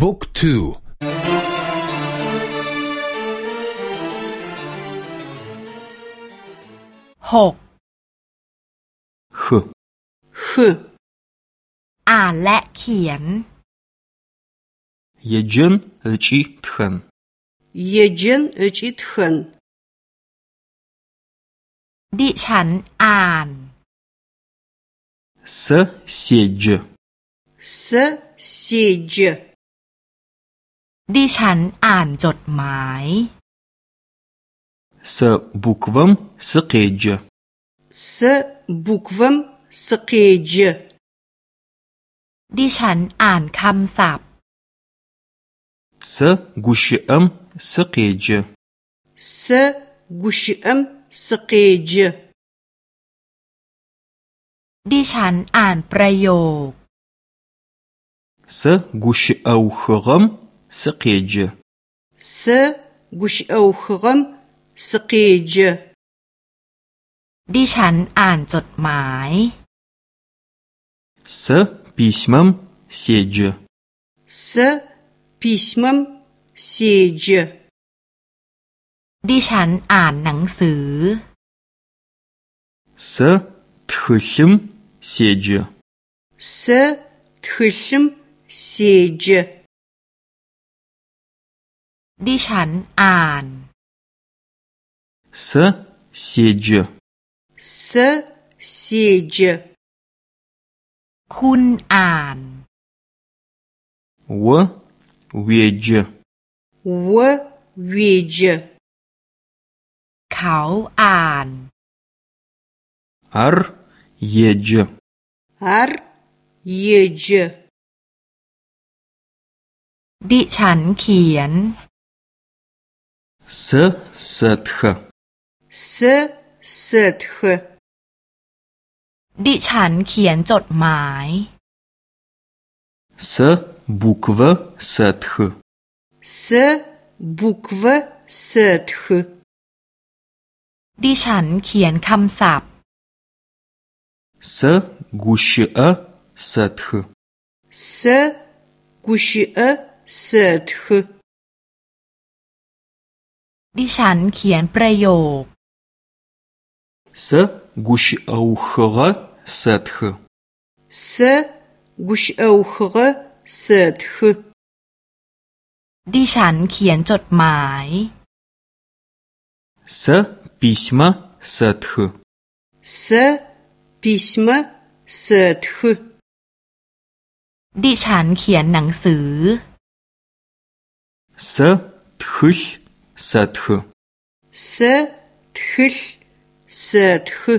บุ๊กทูหกฮึฮึอ่านและเขียน เยจินเอจิทขันเยจินเอจิทขันดิฉันอ่านเซเซจสเซจดิฉันอ่านจดหมาย с บุกวมสกกจสบุกวมสกกจดิฉันอ่านคำศัพท์ с กุชิอัมสกกจสกุชิอัมสกกจดิฉันอ่านประโยค с гуши а у х ы г ы м сыкъеджэ. Сэ гущыӏэухыгъэм сыкъеджэ. ดิฉันอ่านจดหมาย С письмом седжэ. С письмом седжэ. ดิฉันอ่านหนังสือ С тхылъым седжэ. С тхылъым седжэ. ดิฉันอ่านเซเซจเซเซจคุณอ่าน วเวเจวเวเจเขาอ่านอาร์เยจอาร์เยจดิฉันเขียน Сэ сэтхэ. Сэ сэтхэ. ดิฉันเขียนจดหมาย С буква сэтх. С буква сэтх. ดิฉันเขียนคำศัพท์ С гушиа сэтх. С гушиа сэтх. ดิฉันเขียนประโยค Сэ гущыӏэухыгъэ сэтхы. Сэ гущыӏэухыгъэ сэтхы. ดิฉันเขียนจดหมาย Сэ письма сэтхы. Сэ письма сэтхы. ดิฉันเขียนหนังสือ Сэ тхыль сэтхы. Сэ тхылъ сэтхы.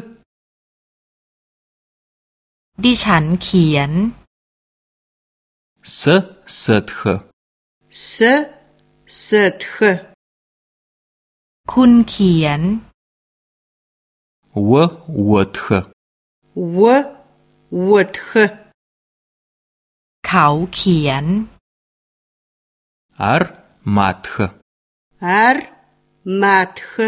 ดิฉันเขียน С сэтх. С сэтх. คุณเขียน В вотх. В вотх. เขาเขียน Ар матх. ар матхэ.